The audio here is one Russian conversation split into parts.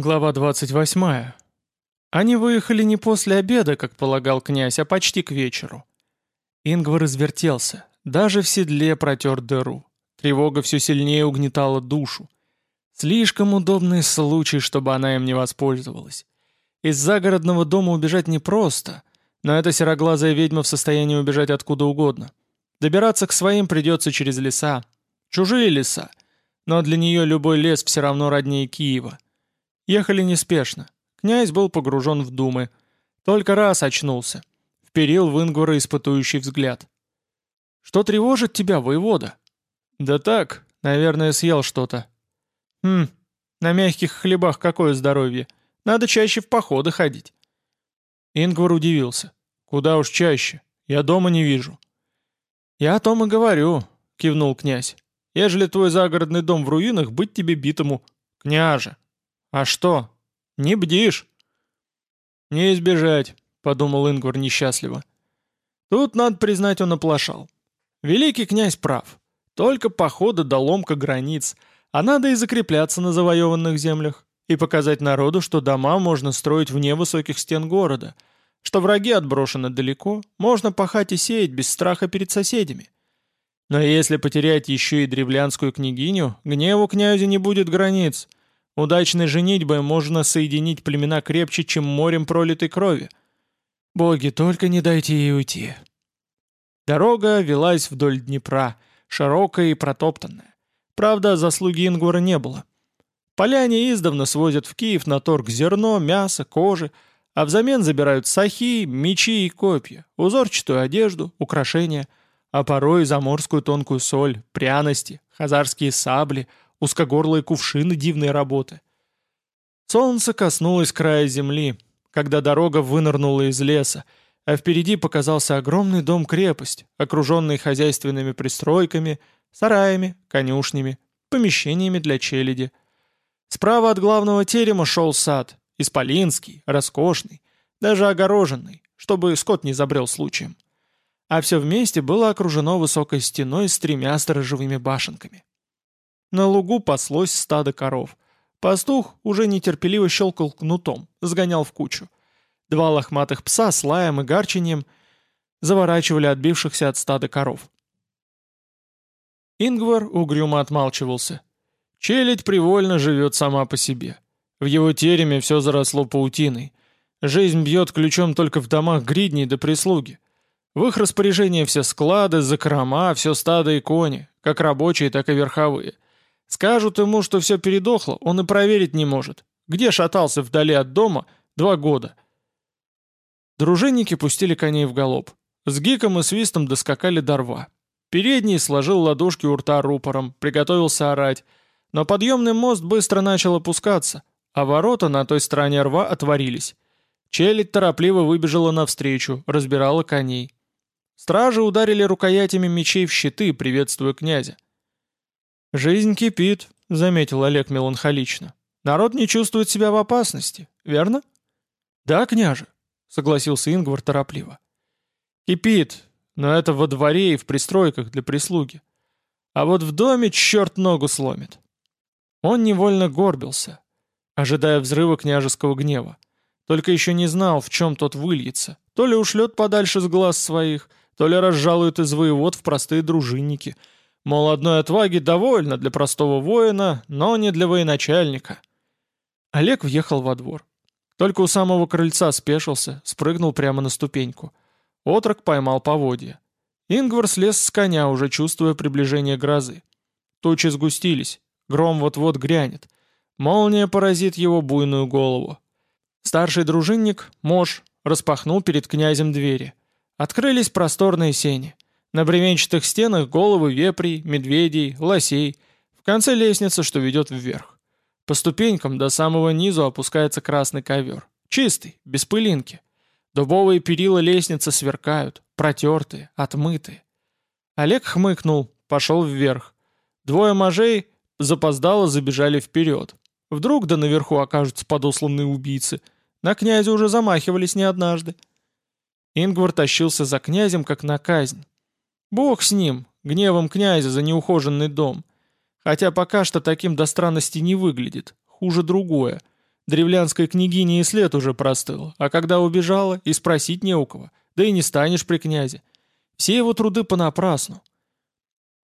Глава 28. Они выехали не после обеда, как полагал князь, а почти к вечеру. Ингвар извертелся, даже в седле протер дыру. Тревога все сильнее угнетала душу. Слишком удобный случай, чтобы она им не воспользовалась. Из загородного дома убежать непросто, но эта сероглазая ведьма в состоянии убежать откуда угодно. Добираться к своим придется через леса. Чужие леса. Но для нее любой лес все равно роднее Киева. Ехали неспешно. Князь был погружен в думы. Только раз очнулся. Вперил в Ингвара испытующий взгляд. «Что тревожит тебя, воевода?» «Да так, наверное, съел что-то». «Хм, на мягких хлебах какое здоровье. Надо чаще в походы ходить». Ингвар удивился. «Куда уж чаще. Я дома не вижу». «Я о том и говорю», — кивнул князь. «Ежели твой загородный дом в руинах, быть тебе битому. Княже, «А что? Не бдишь?» «Не избежать», — подумал Ингвар несчастливо. Тут, надо признать, он оплошал. Великий князь прав. Только походы до ломка границ, а надо и закрепляться на завоеванных землях, и показать народу, что дома можно строить вне высоких стен города, что враги отброшены далеко, можно пахать и сеять без страха перед соседями. Но если потерять еще и древлянскую княгиню, гневу князя не будет границ — Удачной женитьбой можно соединить племена крепче, чем морем пролитой крови. Боги, только не дайте ей уйти. Дорога велась вдоль Днепра, широкая и протоптанная. Правда, заслуги Ингвара не было. Поляне издавна свозят в Киев на торг зерно, мясо, кожи, а взамен забирают сахи, мечи и копья, узорчатую одежду, украшения, а порой заморскую тонкую соль, пряности, хазарские сабли, узкогорлые кувшины дивной работы. Солнце коснулось края земли, когда дорога вынырнула из леса, а впереди показался огромный дом-крепость, окруженный хозяйственными пристройками, сараями, конюшнями, помещениями для челяди. Справа от главного терема шел сад, исполинский, роскошный, даже огороженный, чтобы скот не забрел случаем. А все вместе было окружено высокой стеной с тремя сторожевыми башенками. На лугу паслось стадо коров. Пастух уже нетерпеливо щелкал кнутом, сгонял в кучу. Два лохматых пса с лаем и гарчением заворачивали отбившихся от стада коров. Ингвар угрюмо отмалчивался. Челядь привольно живет сама по себе. В его тереме все заросло паутиной. Жизнь бьет ключом только в домах гридней до прислуги. В их распоряжении все склады, закрома, все стадо и кони, как рабочие, так и верховые — Скажут ему, что все передохло, он и проверить не может. Где шатался вдали от дома два года? Дружинники пустили коней в галоп. С гиком и свистом доскакали до рва. Передний сложил ладошки у рта рупором, приготовился орать. Но подъемный мост быстро начал опускаться, а ворота на той стороне рва отворились. Челядь торопливо выбежала навстречу, разбирала коней. Стражи ударили рукоятями мечей в щиты, приветствуя князя. «Жизнь кипит», — заметил Олег меланхолично. «Народ не чувствует себя в опасности, верно?» «Да, княже», — согласился Ингвар торопливо. «Кипит, но это во дворе и в пристройках для прислуги. А вот в доме черт ногу сломит». Он невольно горбился, ожидая взрыва княжеского гнева. Только еще не знал, в чем тот выльется. То ли ушлет подальше с глаз своих, то ли разжалует из воевод в простые дружинники — Мол, одной отваги довольно для простого воина, но не для военачальника. Олег въехал во двор. Только у самого крыльца спешился, спрыгнул прямо на ступеньку. Отрок поймал поводья. Ингвар слез с коня, уже чувствуя приближение грозы. Тучи сгустились, гром вот-вот грянет. Молния поразит его буйную голову. Старший дружинник, Мош, распахнул перед князем двери. Открылись просторные сени. На бревенчатых стенах головы вепрей, медведей, лосей. В конце лестница, что ведет вверх. По ступенькам до самого низу опускается красный ковер. Чистый, без пылинки. Дубовые перила лестницы сверкают, протертые, отмытые. Олег хмыкнул, пошел вверх. Двое мажей запоздало забежали вперед. Вдруг да наверху окажутся подосланные убийцы. На князя уже замахивались не однажды. Ингвар тащился за князем, как на казнь. Бог с ним, гневом князя за неухоженный дом. Хотя пока что таким до странности не выглядит, хуже другое. Древлянской княгине и след уже простыл, а когда убежала, и спросить не у кого, да и не станешь при князе. Все его труды понапрасну.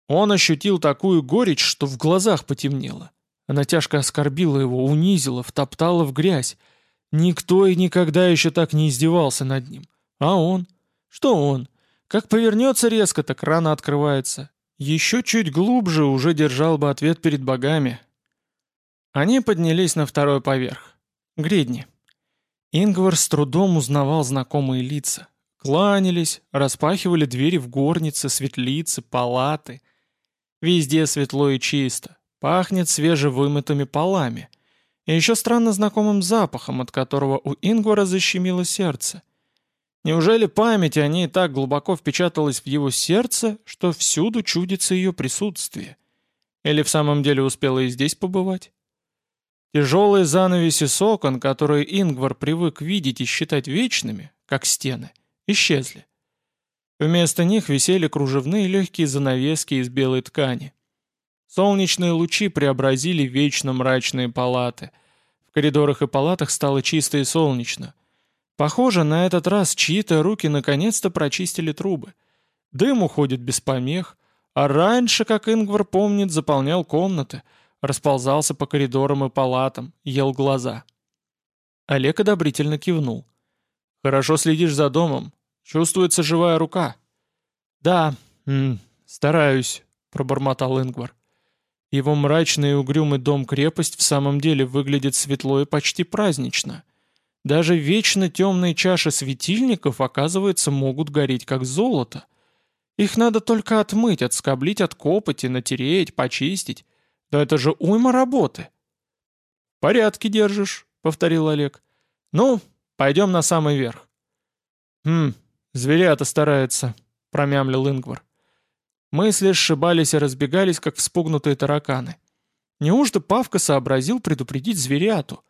Он ощутил такую горечь, что в глазах потемнело. Она тяжко оскорбила его, унизила, втоптала в грязь. Никто и никогда еще так не издевался над ним. А он? Что он? Как повернется резко, так рано открывается. Еще чуть глубже уже держал бы ответ перед богами. Они поднялись на второй поверх. Гридни. Ингвар с трудом узнавал знакомые лица. Кланялись, распахивали двери в горницы, светлицы, палаты. Везде светло и чисто. Пахнет свежевымытыми полами. И еще странно знакомым запахом, от которого у Ингвара защемило сердце. Неужели память о ней так глубоко впечаталась в его сердце, что всюду чудится ее присутствие? Или в самом деле успела и здесь побывать? Тяжелые занавеси сокон, которые Ингвар привык видеть и считать вечными, как стены, исчезли. Вместо них висели кружевные легкие занавески из белой ткани. Солнечные лучи преобразили вечно мрачные палаты. В коридорах и палатах стало чисто и солнечно — Похоже, на этот раз чьи-то руки наконец-то прочистили трубы. Дым уходит без помех, а раньше, как Ингвар помнит, заполнял комнаты, расползался по коридорам и палатам, ел глаза. Олег одобрительно кивнул. «Хорошо следишь за домом. Чувствуется живая рука». «Да, м -м, стараюсь», — пробормотал Ингвар. Его мрачный и угрюмый дом-крепость в самом деле выглядит светло и почти празднично — даже вечно темные чаши светильников, оказывается, могут гореть как золото. Их надо только отмыть, отскоблить от копоти, натереть, почистить. Да это же уйма работы. «Порядки держишь», — повторил Олег. «Ну, пойдем на самый верх». «Хм, зверята стараются», — промямлил Ингвар. Мысли сшибались и разбегались, как вспугнутые тараканы. Неужто Павка сообразил предупредить зверяту?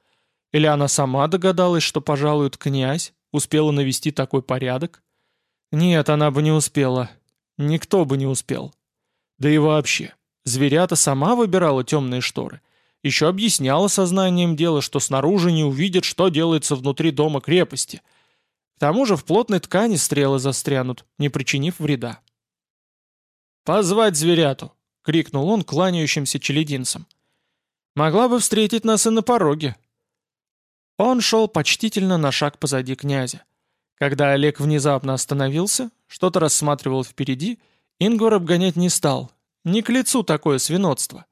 Или она сама догадалась, что пожалует князь, успела навести такой порядок? Нет, она бы не успела. Никто бы не успел. Да и вообще, зверята сама выбирала темные шторы. Еще объясняла сознанием дела, что снаружи не увидят, что делается внутри дома крепости. К тому же в плотной ткани стрелы застрянут, не причинив вреда. «Позвать зверяту!» — крикнул он кланяющимся челединцам. «Могла бы встретить нас и на пороге, он шел почтительно на шаг позади князя. Когда Олег внезапно остановился, что-то рассматривал впереди, Ингвар обгонять не стал. Не к лицу такое свинотство.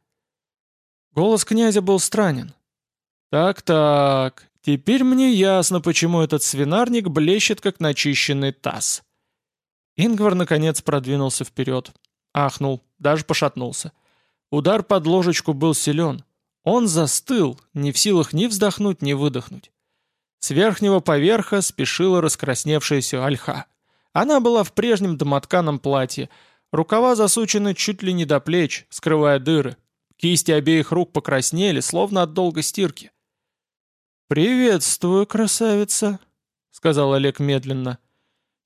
Голос князя был странен. «Так-так, теперь мне ясно, почему этот свинарник блещет, как начищенный таз». Ингвар, наконец, продвинулся вперед. Ахнул, даже пошатнулся. Удар под ложечку был силен. Он застыл, не в силах ни вздохнуть, ни выдохнуть. С верхнего поверха спешила раскрасневшаяся ольха. Она была в прежнем домотканом платье, рукава засучены чуть ли не до плеч, скрывая дыры. Кисти обеих рук покраснели, словно от долгой стирки. «Приветствую, красавица», — сказал Олег медленно.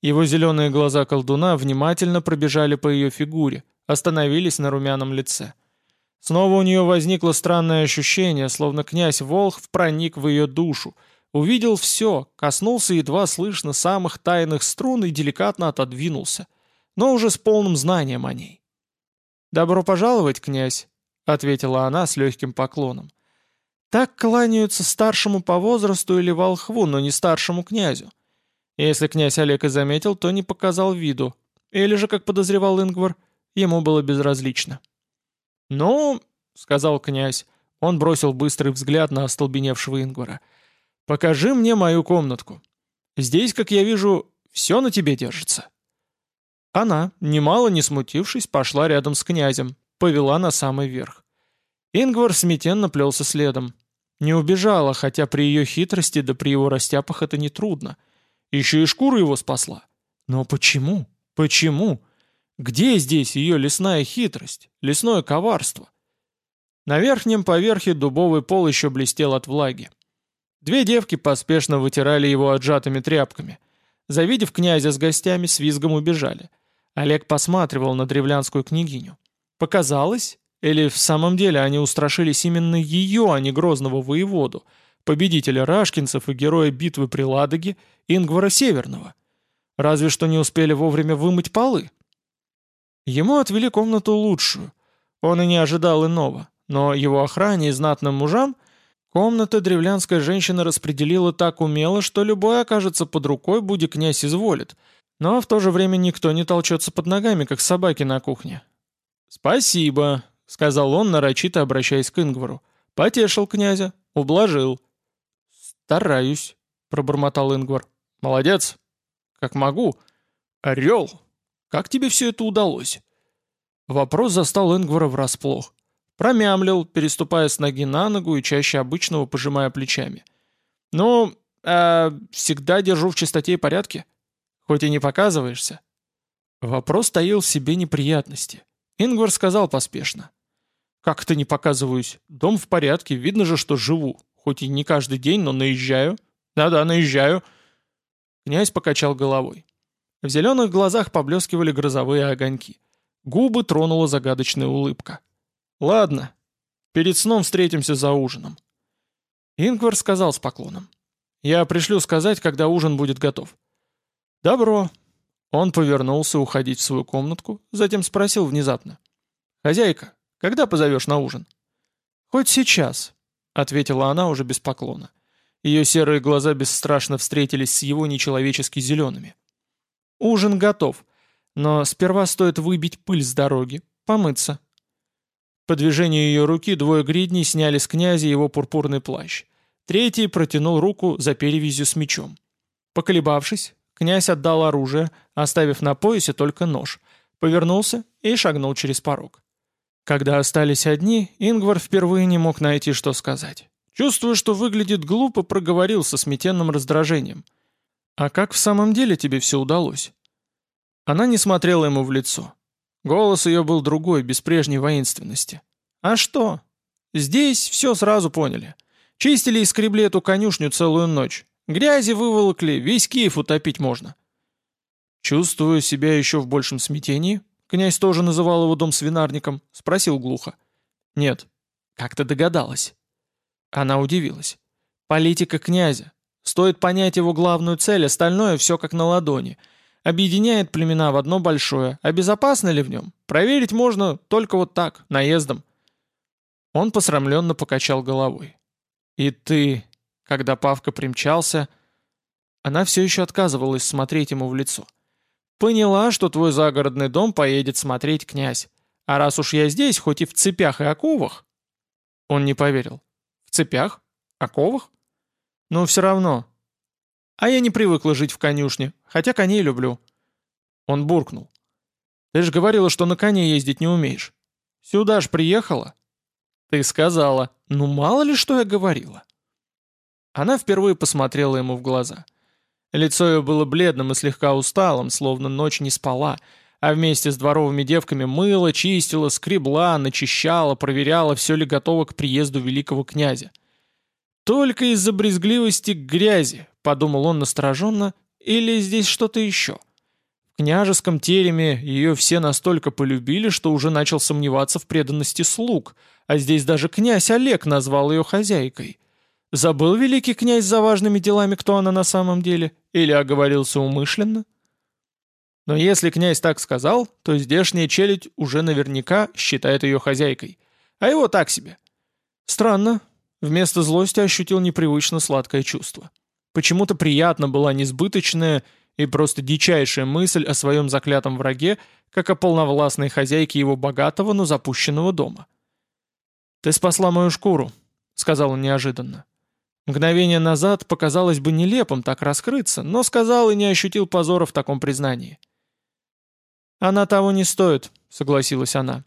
Его зеленые глаза колдуна внимательно пробежали по ее фигуре, остановились на румяном лице. Снова у нее возникло странное ощущение, словно князь Волхв проник в ее душу, увидел все, коснулся едва слышно самых тайных струн и деликатно отодвинулся, но уже с полным знанием о ней. «Добро пожаловать, князь», — ответила она с легким поклоном. «Так кланяются старшему по возрасту или волхву, но не старшему князю. Если князь Олег и заметил, то не показал виду, или же, как подозревал Ингвар, ему было безразлично». «Ну», — сказал князь, он бросил быстрый взгляд на остолбеневшего Ингвара, — «покажи мне мою комнатку. Здесь, как я вижу, все на тебе держится». Она, немало не смутившись, пошла рядом с князем, повела на самый верх. Ингвар смятенно плелся следом. Не убежала, хотя при ее хитрости да при его растяпах это нетрудно. Еще и шкуру его спасла. Но почему? Почему? Где здесь ее лесная хитрость, лесное коварство? На верхнем поверхе дубовый пол еще блестел от влаги. Две девки поспешно вытирали его отжатыми тряпками. Завидев князя с гостями, с визгом убежали. Олег посматривал на древлянскую княгиню. Показалось? Или в самом деле они устрашились именно ее, а не грозного воеводу, победителя Рашкинцев и героя битвы при Ладоге Ингвара Северного. Разве что не успели вовремя вымыть полы. Ему отвели комнату лучшую. Он и не ожидал иного, но его охране и знатным мужам комната древлянская женщина распределила так умело, что любой окажется под рукой, будь князь изволит, но в то же время никто не толчется под ногами, как собаки на кухне. «Спасибо», — сказал он, нарочито обращаясь к Ингвару. «Потешил князя, ублажил». «Стараюсь», — пробормотал Ингвар. «Молодец. Как могу. Орел. Как тебе все это удалось?» Вопрос застал Ингвара врасплох. Промямлил, переступая с ноги на ногу и чаще обычного пожимая плечами. «Ну, э, всегда держу в чистоте и порядке. Хоть и не показываешься». Вопрос таил в себе неприятности. Ингвар сказал поспешно. «Как это не показываюсь? Дом в порядке, видно же, что живу. Хоть и не каждый день, но наезжаю. Да-да, наезжаю». Князь покачал головой. В зеленых глазах поблескивали грозовые огоньки. Губы тронула загадочная улыбка. «Ладно, перед сном встретимся за ужином». Ингвар сказал с поклоном. «Я пришлю сказать, когда ужин будет готов». «Добро», он повернулся уходить в свою комнатку, затем спросил внезапно. «Хозяйка, когда позовешь на ужин?» «Хоть сейчас», — ответила она уже без поклона. Ее серые глаза бесстрашно встретились с его нечеловечески зелеными. «Ужин готов, но сперва стоит выбить пыль с дороги, помыться». По движению ее руки двое гридней сняли с князя его пурпурный плащ. Третий протянул руку за перевязью с мечом. Поколебавшись, Князь отдал оружие, оставив на поясе только нож, повернулся и шагнул через порог. Когда остались одни, Ингвар впервые не мог найти, что сказать. Чувствуя, что выглядит глупо, проговорил со сметенным раздражением. «А как в самом деле тебе все удалось?» Она не смотрела ему в лицо. Голос ее был другой, без прежней воинственности. «А что? Здесь все сразу поняли. Чистили и скребли эту конюшню целую ночь. Грязи выволокли, весь Киев утопить можно. Чувствуя себя еще в большем смятении, князь тоже называл его дом свинарником, спросил глухо. Нет, как ты догадалась? Она удивилась. Политика князя. Стоит понять его главную цель, остальное все как на ладони. Объединяет племена в одно большое. А безопасно ли в нем? Проверить можно только вот так, наездом. Он посрамленно покачал головой. «И ты когда Павка примчался, она все еще отказывалась смотреть ему в лицо. «Поняла, что твой загородный дом поедет смотреть князь. А раз уж я здесь, хоть и в цепях и оковах...» Он не поверил. «В цепях? Оковах? Ну, все равно. А я не привыкла жить в конюшне, хотя коней люблю». Он буркнул. «Ты же говорила, что на коне ездить не умеешь. Сюда ж приехала?» «Ты сказала. Ну, мало ли, что я говорила». Она впервые посмотрела ему в глаза. Лицо ее было бледным и слегка усталым, словно ночь не спала, а вместе с дворовыми девками мыла, чистила, скребла, начищала, проверяла, все ли готово к приезду великого князя. «Только из-за брезгливости к грязи», — подумал он настороженно, — «или здесь что-то еще?» В княжеском тереме ее все настолько полюбили, что уже начал сомневаться в преданности слуг, а здесь даже князь Олег назвал ее хозяйкой. Забыл великий князь за важными делами, кто она на самом деле? Или оговорился умышленно? Но если князь так сказал, то здешняя челядь уже наверняка считает ее хозяйкой. А его так себе. Странно. Вместо злости ощутил непривычно сладкое чувство. Почему-то приятно была несбыточная и просто дичайшая мысль о своем заклятом враге, как о полновластной хозяйке его богатого, но запущенного дома. «Ты спасла мою шкуру», — сказал он неожиданно. Мгновение назад показалось бы нелепым так раскрыться, но сказал и не ощутил позора в таком признании. «Она того не стоит», — согласилась она.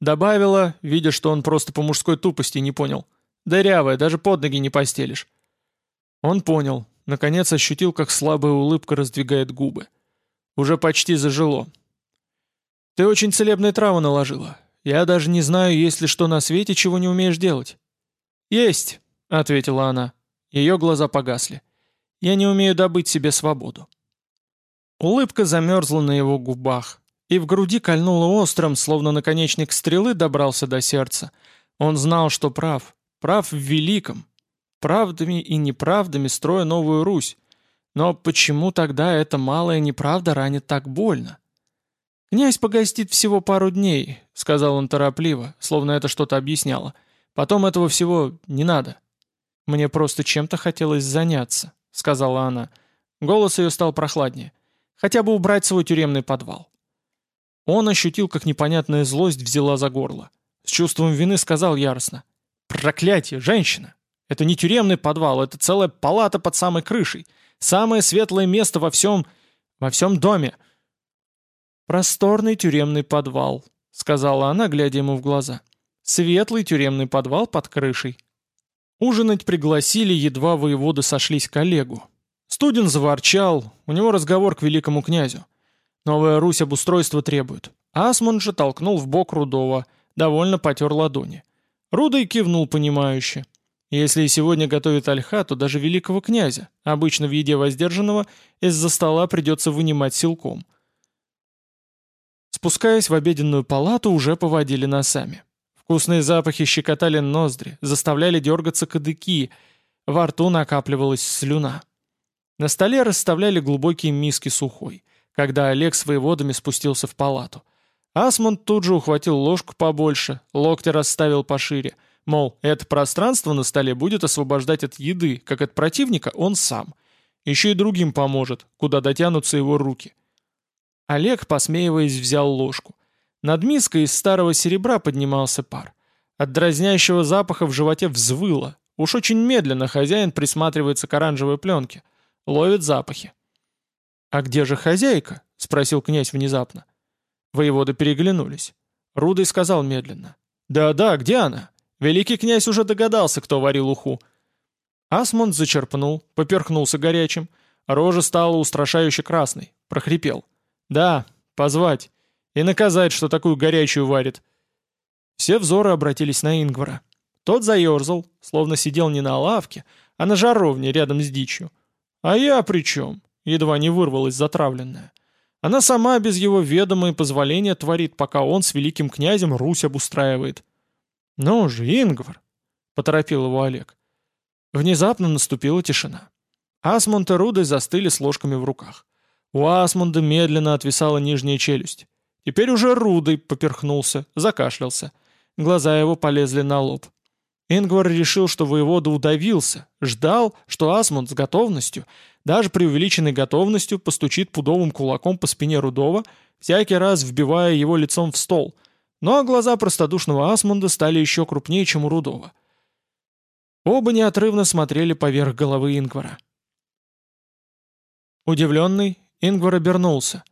Добавила, видя, что он просто по мужской тупости не понял. «Дырявая, даже под ноги не постелишь». Он понял, наконец ощутил, как слабая улыбка раздвигает губы. Уже почти зажило. «Ты очень целебные травы наложила. Я даже не знаю, есть ли что на свете, чего не умеешь делать». «Есть», — ответила она. Ее глаза погасли. «Я не умею добыть себе свободу». Улыбка замерзла на его губах, и в груди кольнула острым, словно наконечник стрелы добрался до сердца. Он знал, что прав, прав в великом. правдами и неправдами строя новую Русь. Но почему тогда эта малая неправда ранит так больно? «Князь погостит всего пару дней», — сказал он торопливо, словно это что-то объясняло. «Потом этого всего не надо». «Мне просто чем-то хотелось заняться», — сказала она. Голос ее стал прохладнее. «Хотя бы убрать свой тюремный подвал». Он ощутил, как непонятная злость взяла за горло. С чувством вины сказал яростно. «Проклятие, женщина! Это не тюремный подвал, это целая палата под самой крышей. Самое светлое место во всем... во всем доме. «Просторный тюремный подвал», — сказала она, глядя ему в глаза. «Светлый тюремный подвал под крышей». Ужинать пригласили, едва воеводы сошлись к Олегу. Студен заворчал, у него разговор к великому князю. Новая Русь обустройство требует. Асмунд же толкнул в бок Рудова, довольно потер ладони. Рудой кивнул понимающе. Если и сегодня готовит ольха, то даже великого князя, обычно в еде воздержанного, из-за стола придется вынимать силком. Спускаясь в обеденную палату, уже поводили носами. Вкусные запахи щекотали ноздри, заставляли дергаться кадыки, во рту накапливалась слюна. На столе расставляли глубокие миски сухой, когда Олег с воеводами спустился в палату. Асмунд тут же ухватил ложку побольше, локти расставил пошире, мол, это пространство на столе будет освобождать от еды, как от противника он сам. Еще и другим поможет, куда дотянутся его руки. Олег, посмеиваясь, взял ложку. Над миской из старого серебра поднимался пар. От дразнящего запаха в животе взвыло. Уж очень медленно хозяин присматривается к оранжевой пленке. Ловит запахи. «А где же хозяйка?» — спросил князь внезапно. Воеводы переглянулись. Рудый сказал медленно. «Да-да, где она? Великий князь уже догадался, кто варил уху». Асмунд зачерпнул, поперхнулся горячим. Рожа стала устрашающе красной. Прохрипел. «Да, позвать. И наказать, что такую горячую варит». Все взоры обратились на Ингвара. Тот заерзал, словно сидел не на лавке, а на жаровне рядом с дичью. «А я при чем?» — едва не вырвалась затравленная. Она сама без его ведома и позволения творит, пока он с великим князем Русь обустраивает. «Ну же, Ингвар!» — поторопил его Олег. Внезапно наступила тишина. Асмунд и Руды застыли с ложками в руках. У Асмунда медленно отвисала нижняя челюсть. Теперь уже Рудой поперхнулся, закашлялся. Глаза его полезли на лоб. Ингвар решил, что воевода удавился, ждал, что Асмунд с готовностью, даже при увеличенной готовностью, постучит пудовым кулаком по спине Рудова, всякий раз вбивая его лицом в стол. Но глаза простодушного Асмунда стали еще крупнее, чем у Рудова. Оба неотрывно смотрели поверх головы Ингвара. Удивленный, Ингвар обернулся.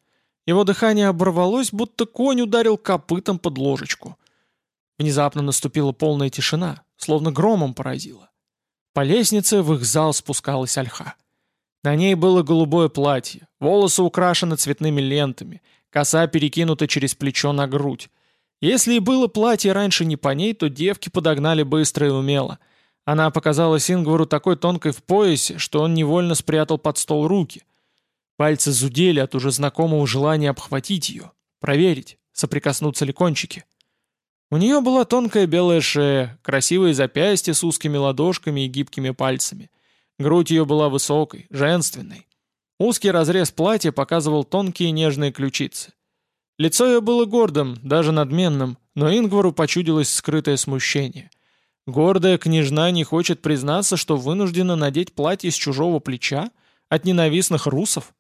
Его дыхание оборвалось, будто конь ударил копытом под ложечку. Внезапно наступила полная тишина, словно громом поразила. По лестнице в их зал спускалась ольха. На ней было голубое платье, волосы украшены цветными лентами, коса перекинута через плечо на грудь. Если и было платье раньше не по ней, то девки подогнали быстро и умело. Она показалась Ингвару такой тонкой в поясе, что он невольно спрятал под стол руки. Пальцы зудели от уже знакомого желания обхватить ее, проверить, соприкоснуться ли кончики. У нее была тонкая белая шея, красивые запястья с узкими ладошками и гибкими пальцами. Грудь ее была высокой, женственной. Узкий разрез платья показывал тонкие нежные ключицы. Лицо ее было гордым, даже надменным, но Ингвару почудилось скрытое смущение. Гордая княжна не хочет признаться, что вынуждена надеть платье с чужого плеча от ненавистных русов.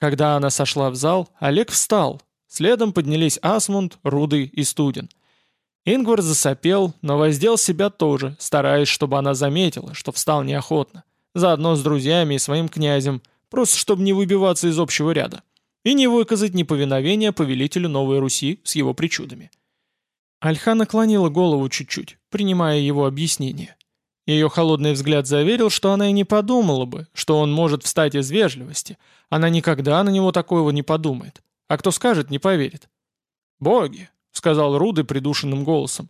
Когда она сошла в зал, Олег встал. Следом поднялись Асмунд, Рудый и Студен. Ингвар засопел, но воздел себя тоже, стараясь, чтобы она заметила, что встал неохотно. Заодно с друзьями и своим князем, просто чтобы не выбиваться из общего ряда. И не выказать неповиновения повелителю Новой Руси с его причудами. Альха наклонила голову чуть-чуть, принимая его объяснение. Ее холодный взгляд заверил, что она и не подумала бы, что он может встать из вежливости. Она никогда на него такого не подумает. А кто скажет, не поверит. «Боги!» — сказал Руды придушенным голосом.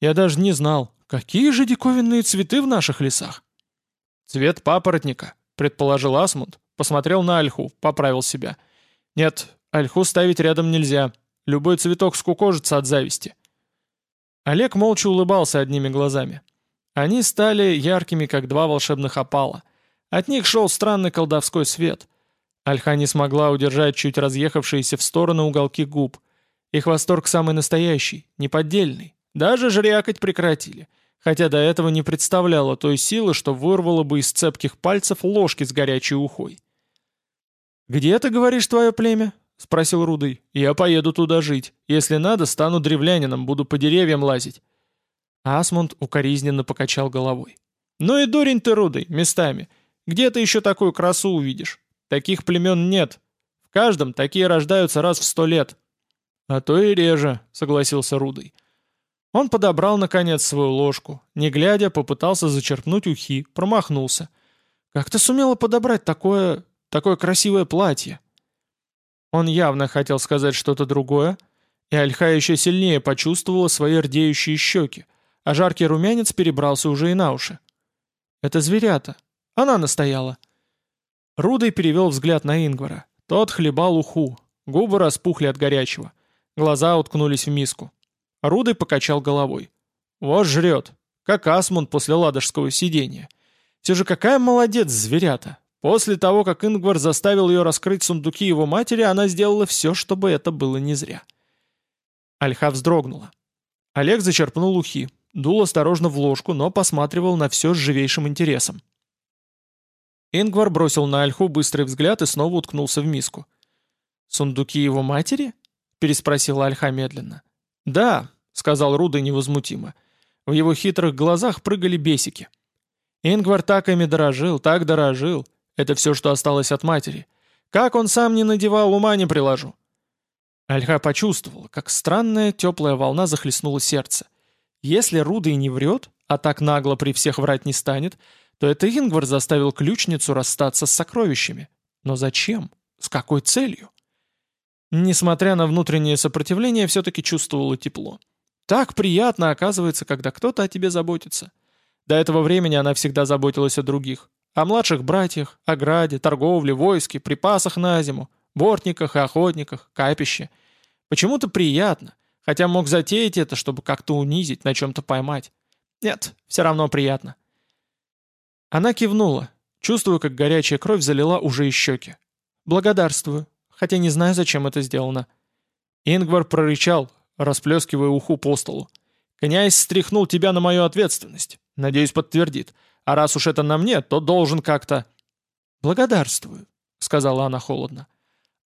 «Я даже не знал, какие же диковинные цветы в наших лесах!» «Цвет папоротника», — предположил Асмунд, посмотрел на ольху, поправил себя. «Нет, ольху ставить рядом нельзя. Любой цветок скукожится от зависти». Олег молча улыбался одними глазами. Они стали яркими, как два волшебных опала. От них шел странный колдовской свет. Альха не смогла удержать чуть разъехавшиеся в стороны уголки губ. Их восторг самый настоящий, неподдельный. Даже жрякать прекратили, хотя до этого не представляла той силы, что вырвало бы из цепких пальцев ложки с горячей ухой. «Где, ты говоришь, твое племя?» — спросил Рудый. «Я поеду туда жить. Если надо, стану древлянином, буду по деревьям лазить». Асмунд укоризненно покачал головой. «Ну и дурень ты, Рудый, местами. Где ты еще такую красу увидишь? Таких племен нет. В каждом такие рождаются раз в сто лет». «А то и реже», — согласился Рудый. Он подобрал, наконец, свою ложку. Не глядя, попытался зачерпнуть ухи, промахнулся. «Как ты сумела подобрать такое Такое красивое платье!» Он явно хотел сказать что-то другое, и Альха еще сильнее почувствовала свои рдеющие щеки, а жаркий румянец перебрался уже и на уши. «Это зверята. Она настояла». Рудой перевел взгляд на Ингвара. Тот хлебал уху, губы распухли от горячего, глаза уткнулись в миску. Рудой покачал головой. «Вот жрет, как Асмунд после ладожского сидения. Все же какая молодец зверята, После того, как Ингвар заставил ее раскрыть сундуки его матери, она сделала все, чтобы это было не зря. Альха вздрогнула. Олег зачерпнул ухи, дул осторожно в ложку, но посматривал на все с живейшим интересом. Ингвар бросил на Альху быстрый взгляд и снова уткнулся в миску. «Сундуки его матери?» — переспросила Альха медленно. «Да», — сказал Руда невозмутимо. В его хитрых глазах прыгали бесики. Ингвар так ими дорожил, так дорожил, это все, что осталось от матери. Как он сам не надевал, ума не приложу. Альха почувствовала, как странная теплая волна захлестнула сердце. Если Руда и не врет, а так нагло при всех врать не станет, то это Ингвар заставил ключницу расстаться с сокровищами. Но зачем? С какой целью? Несмотря на внутреннее сопротивление, все-таки чувствовала тепло. Так приятно, оказывается, когда кто-то о тебе заботится. До этого времени она всегда заботилась о других. О младших братьях, о граде, торговле, войске, припасах на зиму, бортниках и охотниках, капище. Почему-то приятно, хотя мог затеять это, чтобы как-то унизить, на чем-то поймать. Нет, все равно приятно. Она кивнула, чувствуя, как горячая кровь залила уже и щеки. «Благодарствую, хотя не знаю, зачем это сделано». Ингвар прорычал, расплескивая уху по столу. «Князь стряхнул тебя на мою ответственность. Надеюсь, подтвердит. А раз уж это на мне, то должен как-то...» «Благодарствую», — сказала она холодно.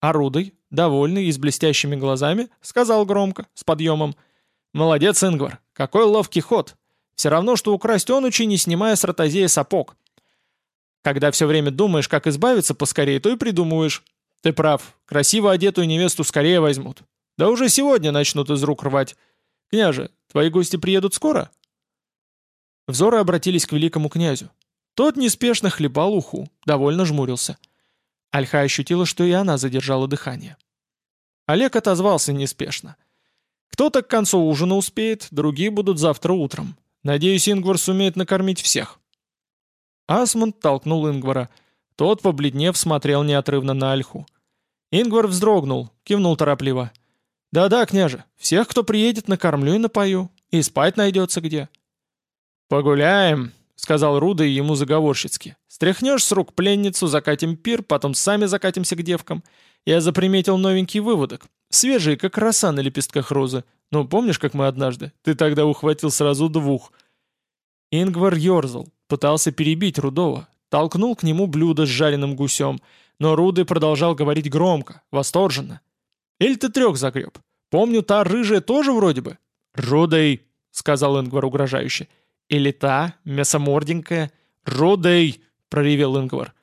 А Рудой, довольный и с блестящими глазами, сказал громко, с подъемом. «Молодец, Ингвар, какой ловкий ход. Все равно, что украсть онучи, не снимая с ротозея сапог. Когда все время думаешь, как избавиться поскорее, то и придумываешь. Ты прав, красиво одетую невесту скорее возьмут. Да уже сегодня начнут из рук рвать. Княже, твои гости приедут скоро?» Взоры обратились к великому князю. Тот неспешно хлебал уху, довольно жмурился. Альха ощутила, что и она задержала дыхание. Олег отозвался неспешно. «Кто-то к концу ужина успеет, другие будут завтра утром. Надеюсь, Ингвар сумеет накормить всех». Асмунд толкнул Ингвара. Тот, побледнев, смотрел неотрывно на Альху. Ингвар вздрогнул, кивнул торопливо. «Да-да, княже, всех, кто приедет, накормлю и напою. И спать найдется где. «Погуляем», — сказал Руда ему заговорщицки. «Стряхнешь с рук пленницу, закатим пир, потом сами закатимся к девкам. Я заприметил новенький выводок. Свежий, как роса на лепестках розы. Ну, помнишь, как мы однажды? Ты тогда ухватил сразу двух». Ингвар ерзал, пытался перебить Рудова, толкнул к нему блюдо с жареным гусем, но Руды продолжал говорить громко, восторженно. «Или ты трех загреб? Помню, та рыжая тоже вроде бы». «Рудой», — сказал Ингвар угрожающе, — «Или та, мясоморденькая? Рудей!» — проревел Ингвар.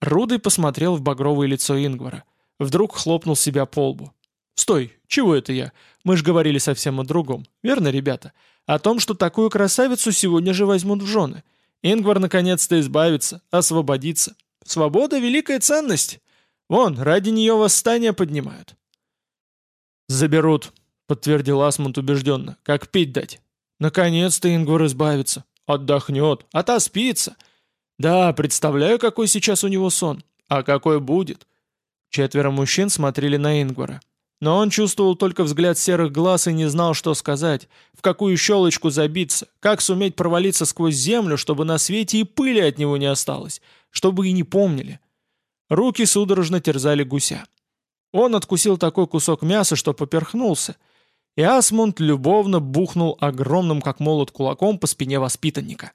Рудый посмотрел в багровое лицо Ингвара. Вдруг хлопнул себя по лбу. «Стой! Чего это я? Мы же говорили совсем о другом. Верно, ребята? О том, что такую красавицу сегодня же возьмут в жены. Ингвар наконец-то избавится, освободится. Свобода — великая ценность. Вон, ради нее восстание поднимают». «Заберут», — подтвердил Асмунд убежденно. «Как пить дать?» Наконец-то Ингвар избавится. Отдохнет, отоспится. Да, представляю, какой сейчас у него сон. А какой будет. Четверо мужчин смотрели на Ингвара. Но он чувствовал только взгляд серых глаз и не знал, что сказать, в какую щелочку забиться, как суметь провалиться сквозь землю, чтобы на свете и пыли от него не осталось, чтобы и не помнили. Руки судорожно терзали гуся. Он откусил такой кусок мяса, что поперхнулся, и Асмунд любовно бухнул огромным как молот кулаком по спине воспитанника.